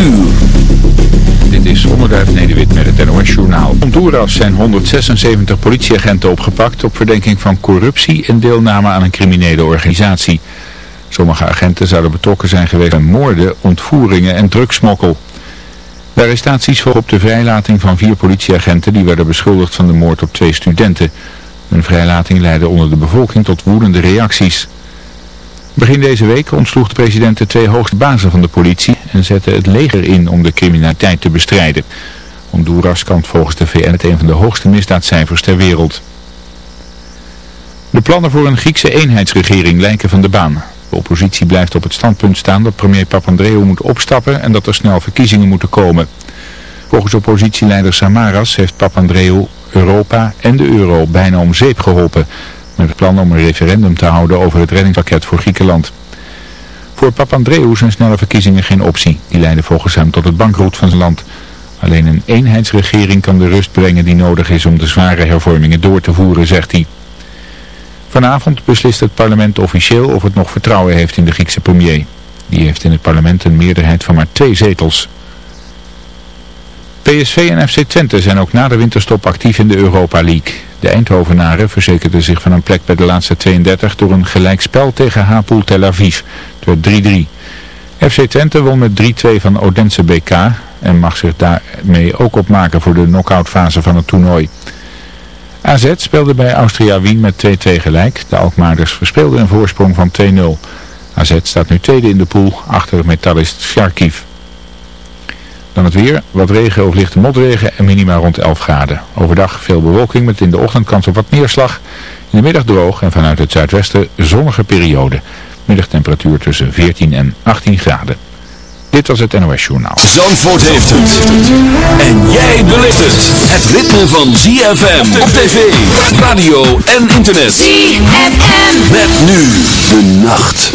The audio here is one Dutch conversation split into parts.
uur. Dit is Onderduif Nederwit met het NOS Journaal. Honduras zijn 176 politieagenten opgepakt op verdenking van corruptie en deelname aan een criminele organisatie. Sommige agenten zouden betrokken zijn geweest bij moorden, ontvoeringen en drugsmokkel. De arrestaties volgen op de vrijlating van vier politieagenten die werden beschuldigd van de moord op twee studenten. Hun vrijlating leidde onder de bevolking tot woedende reacties. Begin deze week ontsloeg de president de twee hoogste bazen van de politie en zette het leger in om de criminaliteit te bestrijden. Honduras kant volgens de VN het een van de hoogste misdaadcijfers ter wereld. De plannen voor een Griekse eenheidsregering lijken van de baan. De oppositie blijft op het standpunt staan dat premier Papandreou moet opstappen en dat er snel verkiezingen moeten komen. Volgens oppositieleider Samaras heeft Papandreou Europa en de euro bijna om zeep geholpen met het plan om een referendum te houden over het reddingspakket voor Griekenland. Voor Papandreou zijn snelle verkiezingen geen optie. Die leiden volgens hem tot het bankroet van zijn land. Alleen een eenheidsregering kan de rust brengen die nodig is om de zware hervormingen door te voeren, zegt hij. Vanavond beslist het parlement officieel of het nog vertrouwen heeft in de Griekse premier. Die heeft in het parlement een meerderheid van maar twee zetels. PSV en FC Twente zijn ook na de winterstop actief in de Europa League. De Eindhovenaren verzekerden zich van een plek bij de laatste 32 door een gelijkspel tegen Hapoel Tel Aviv. Het werd 3-3. FC Twente won met 3-2 van Odense BK en mag zich daarmee ook opmaken voor de knock-outfase van het toernooi. AZ speelde bij Austria Wien met 2-2 gelijk. De Alkmaarders verspeelden een voorsprong van 2-0. AZ staat nu tweede in de pool achter metallist Sharkiv. Dan het weer, wat regen of lichte motregen en minima rond 11 graden. Overdag veel bewolking met in de ochtend kans op wat neerslag. In de middag droog en vanuit het zuidwesten zonnige periode. Middagtemperatuur tussen 14 en 18 graden. Dit was het NOS Journaal. Zandvoort heeft het. En jij beleeft het. Het ritme van ZFM op tv, radio en internet. ZFM. Met nu de nacht.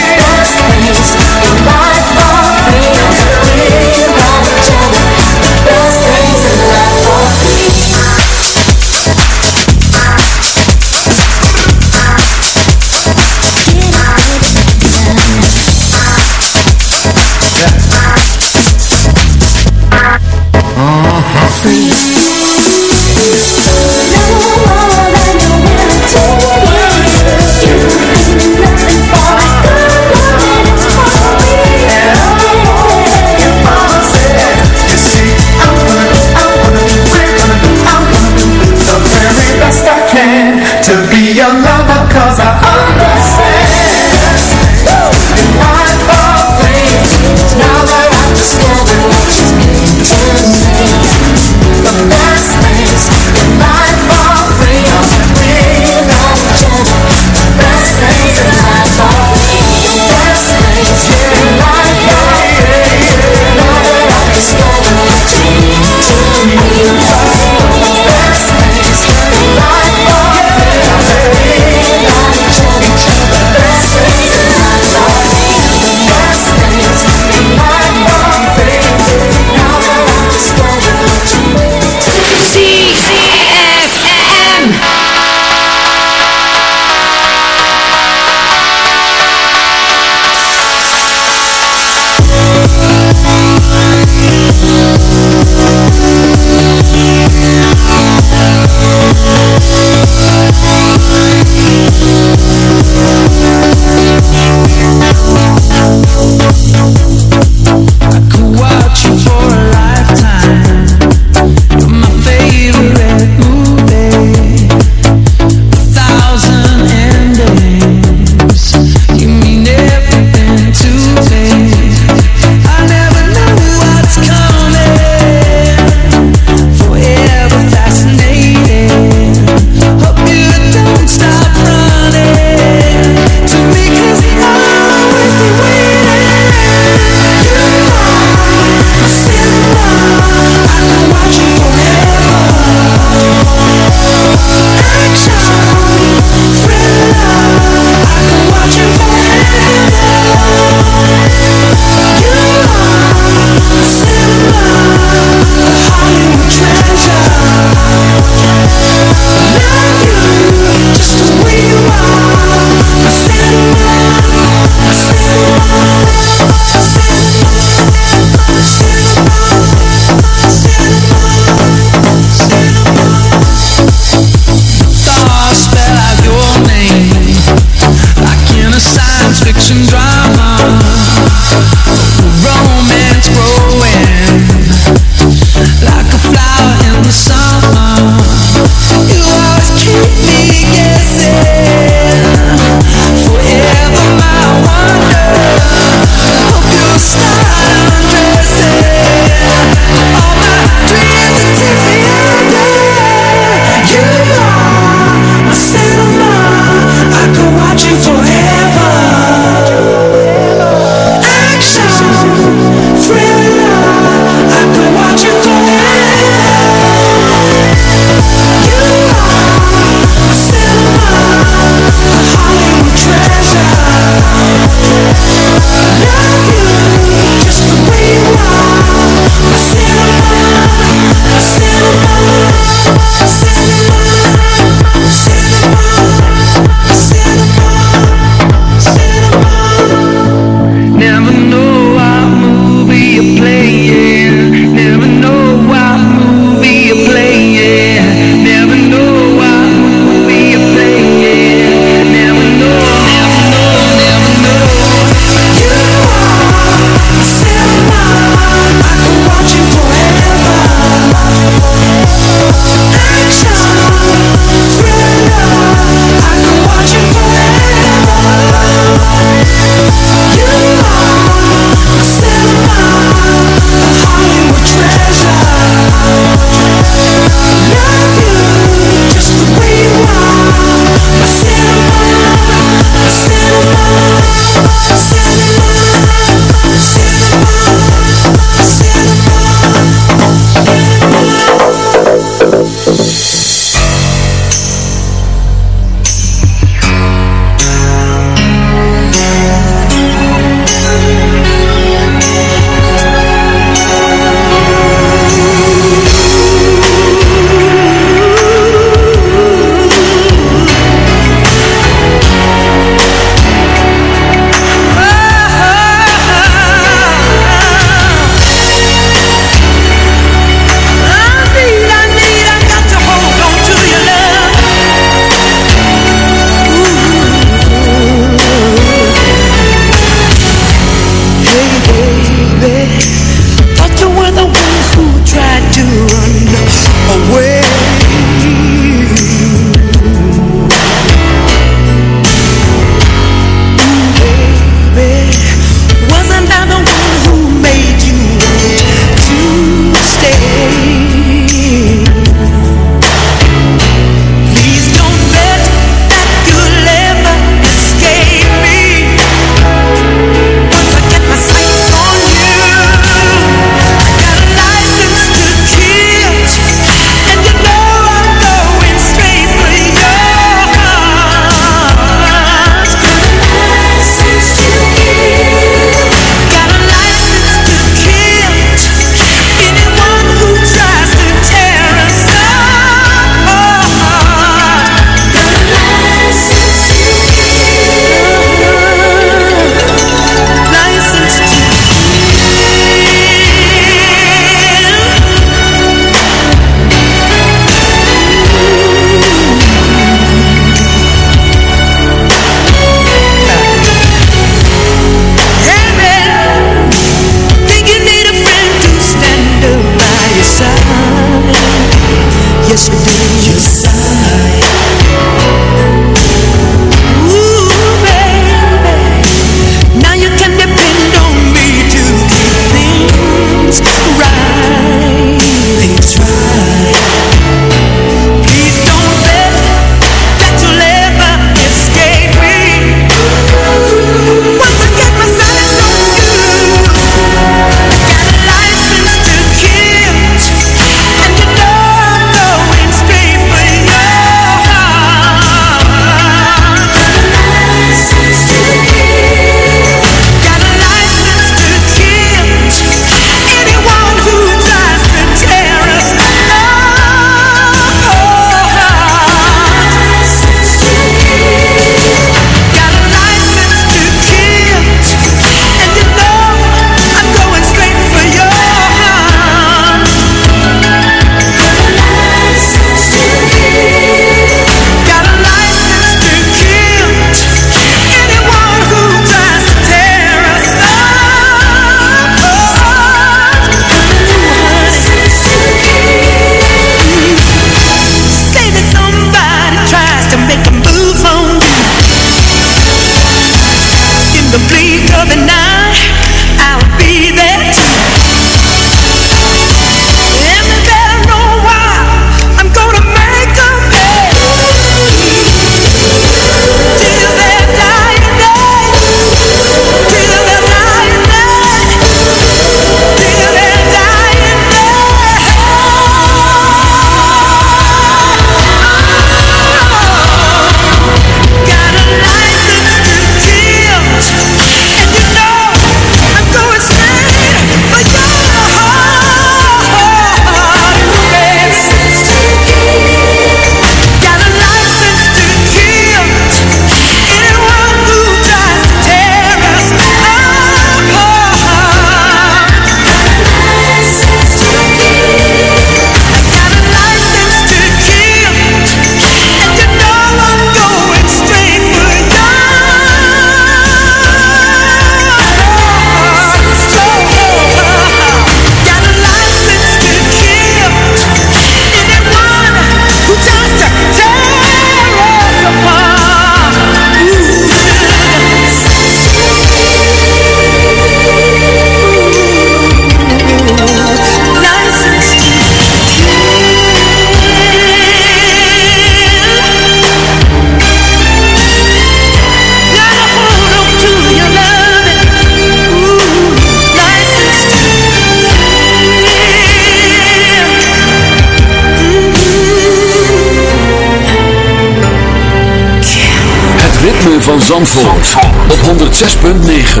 Zandvoort, op 106.9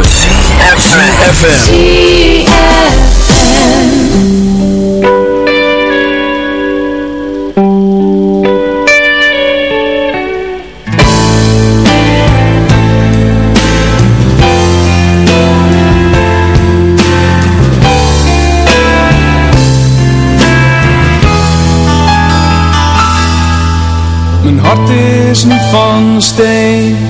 FM. Mijn hart is niet van steen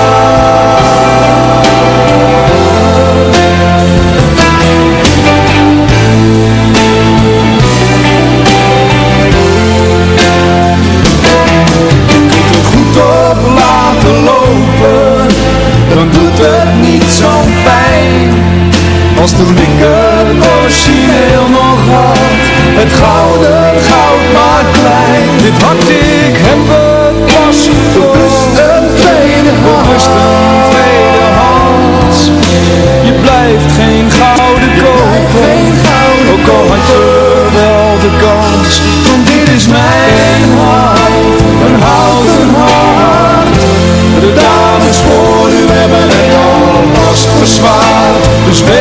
Als toen ik het origineel nog had. Het gouden goud maar klein. Dit had ik hem pas gekocht een tweede hand. Je blijft geen gouden kopen Ook al had je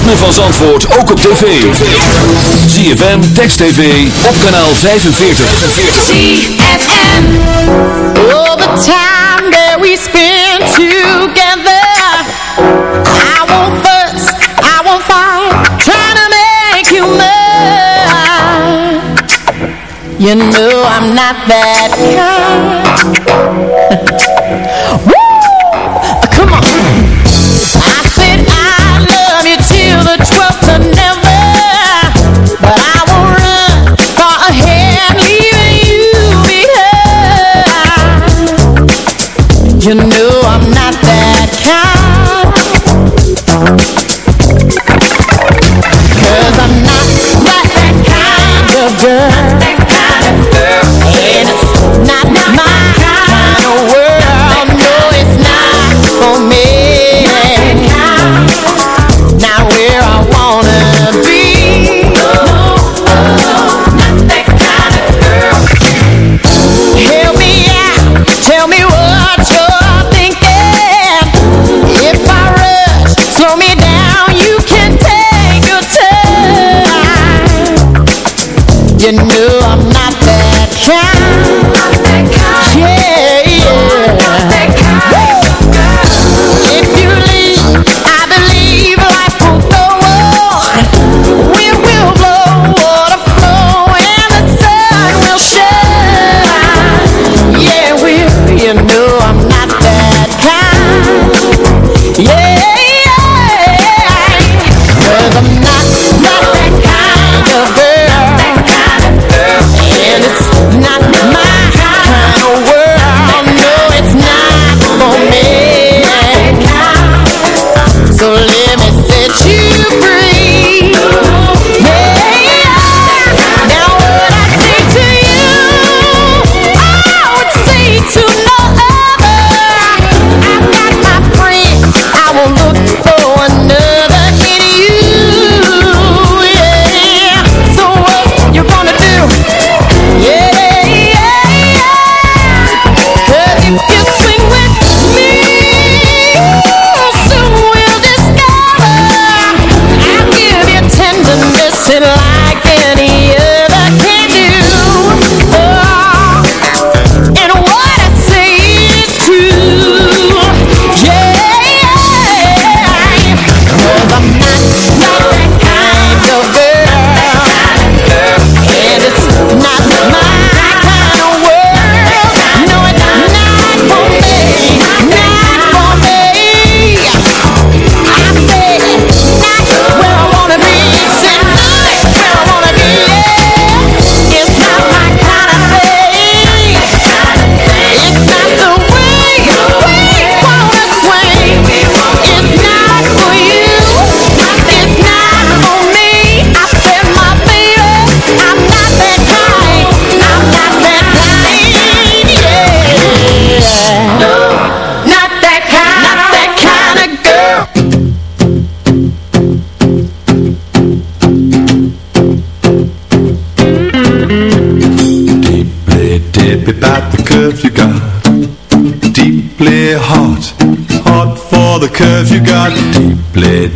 ritme van Zandvoort ook op tv. ZFM, Text TV, op kanaal 45. ZFM All the time that we spend together I won't fuss, I won't fight Trying to make you mad. You know I'm not that kind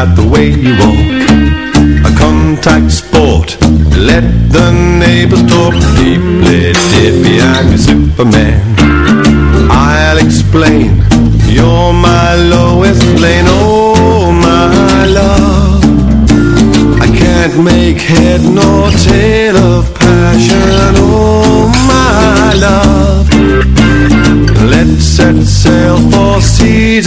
About the way you walk. A contact sport Let the neighbors talk. Deeply dippy I'm your Superman. I'll explain. You're my lowest lane. Oh my love. I can't make head nor tail of passion. Oh my love. Let's set sail for seas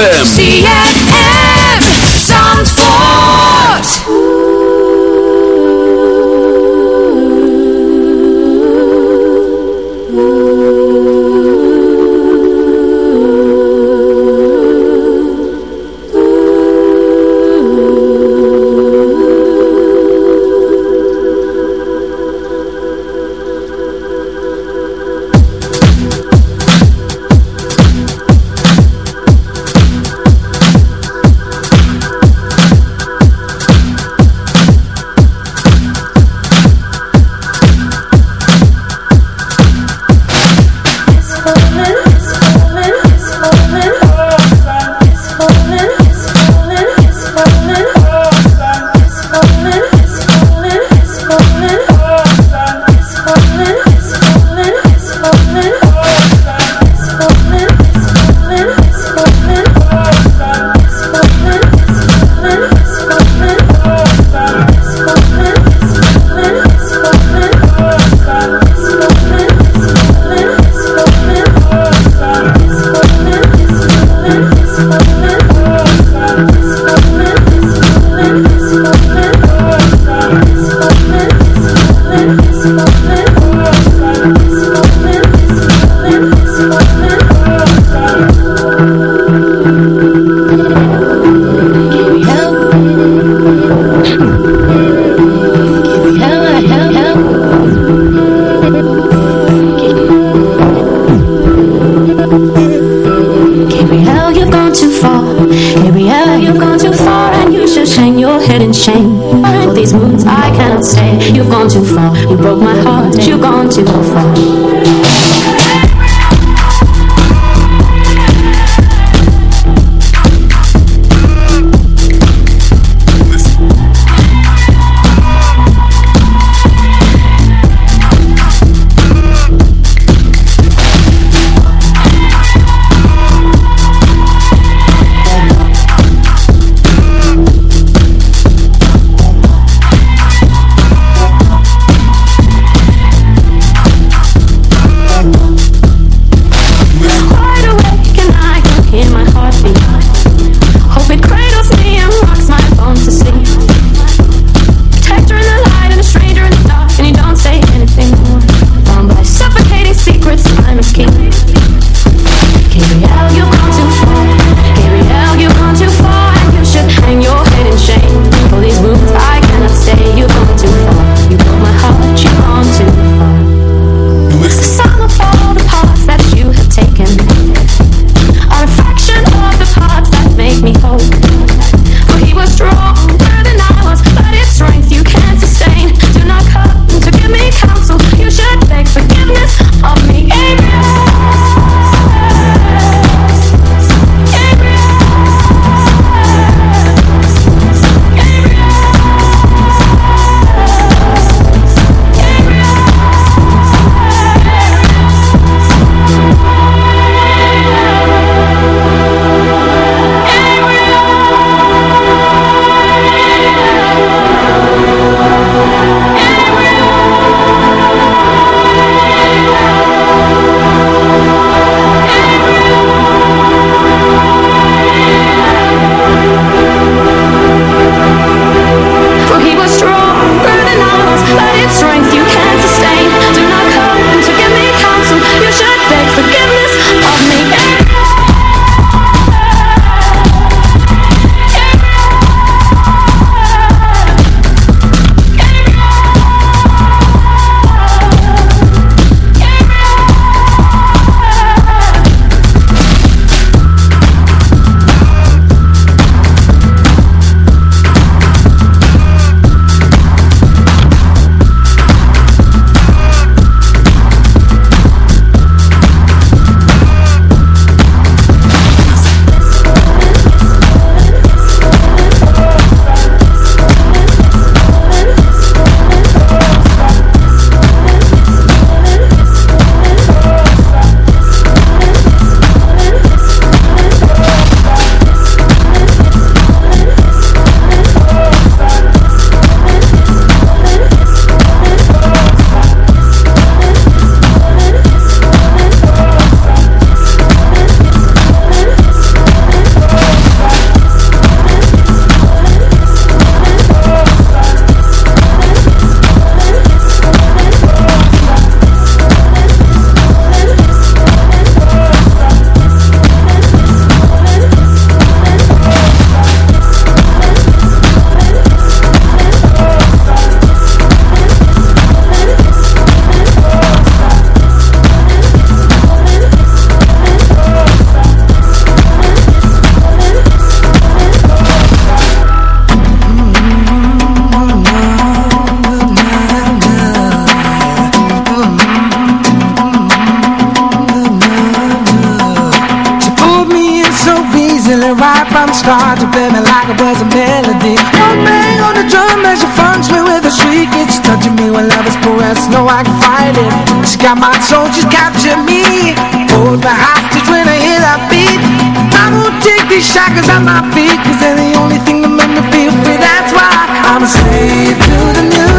ZFM Touching me when love is caressed. No, I can fight it. She got my soul, she's captured me. Hold me hostage when I hear that beat. I won't take these shackles at my feet Cause they're the only thing that make me feel free. That's why I'm a slave to the music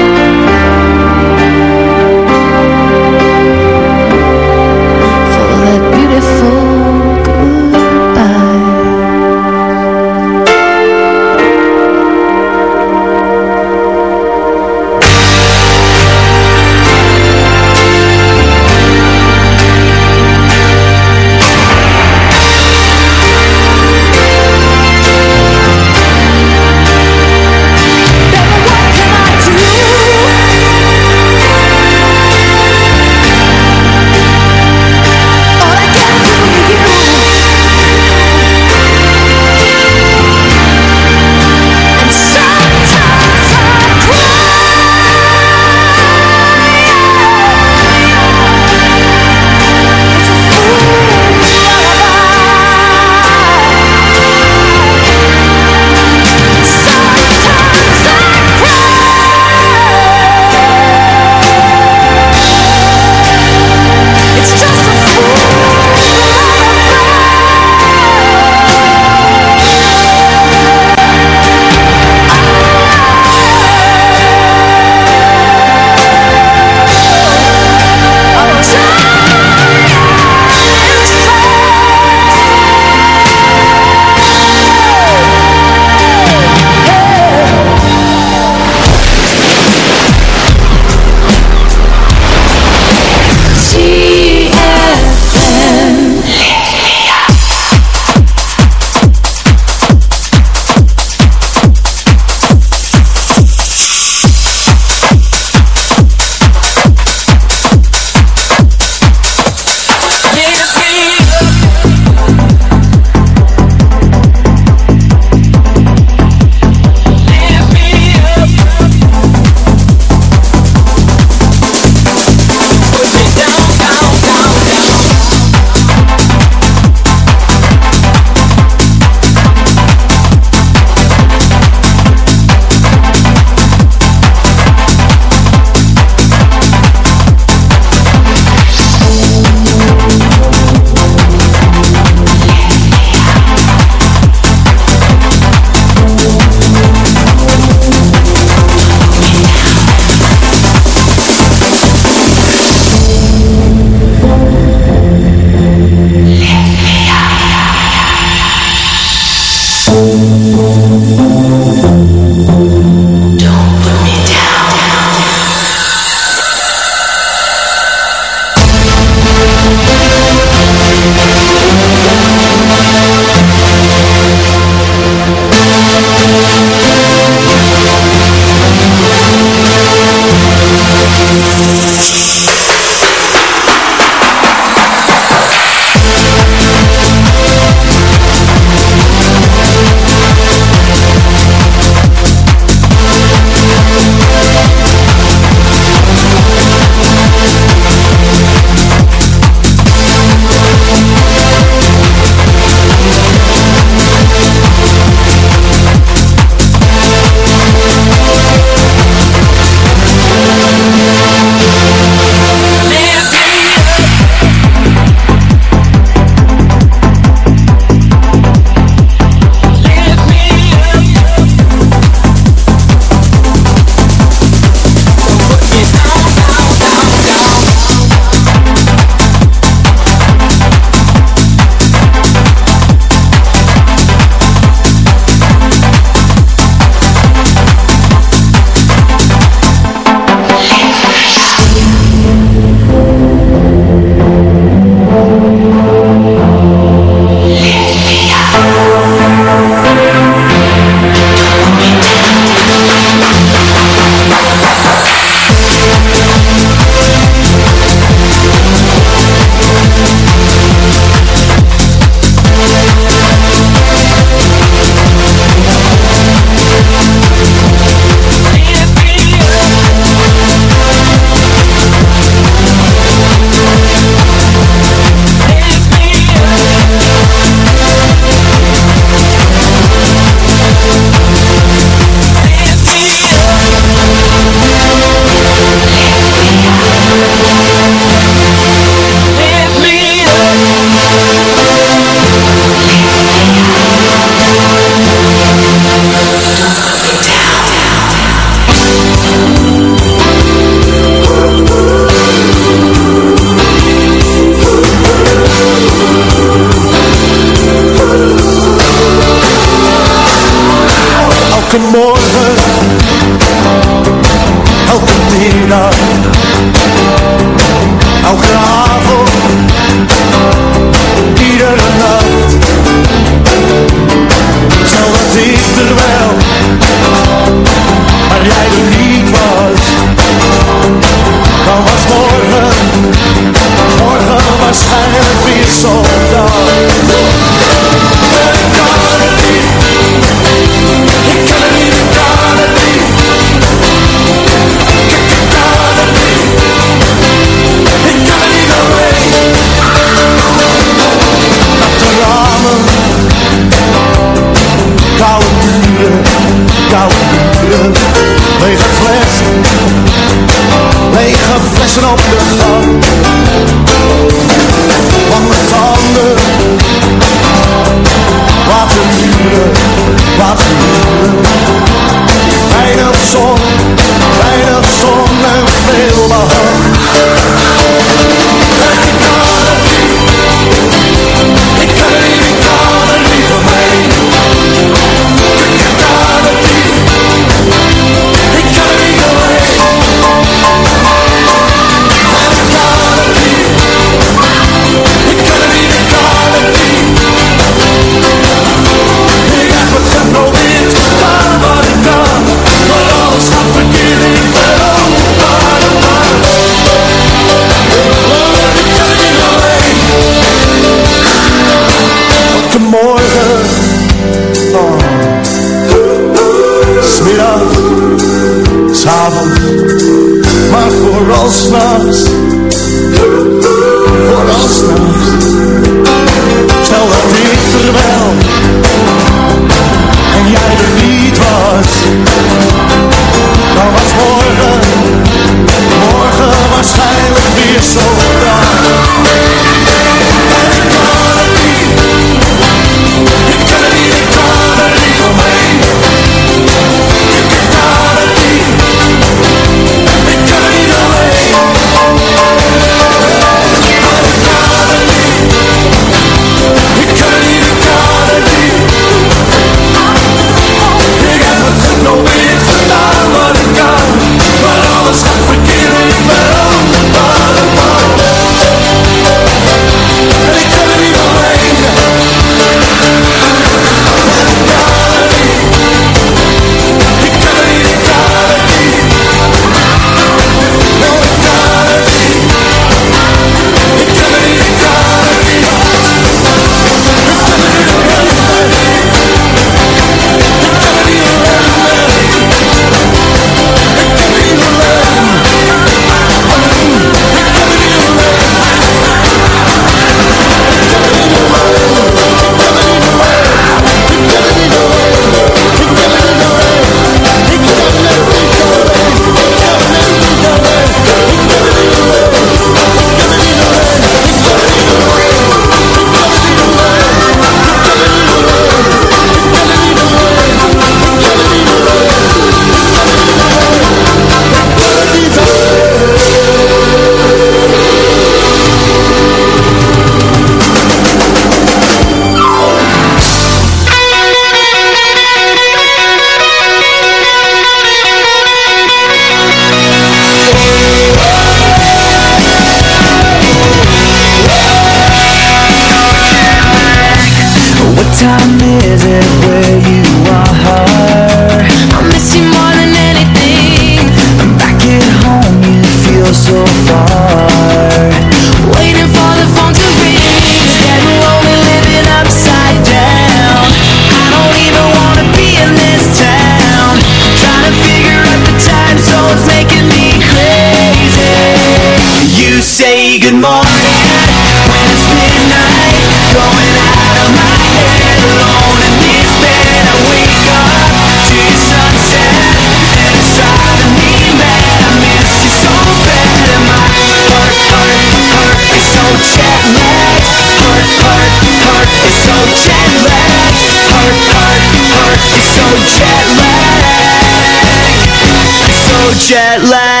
jet lag.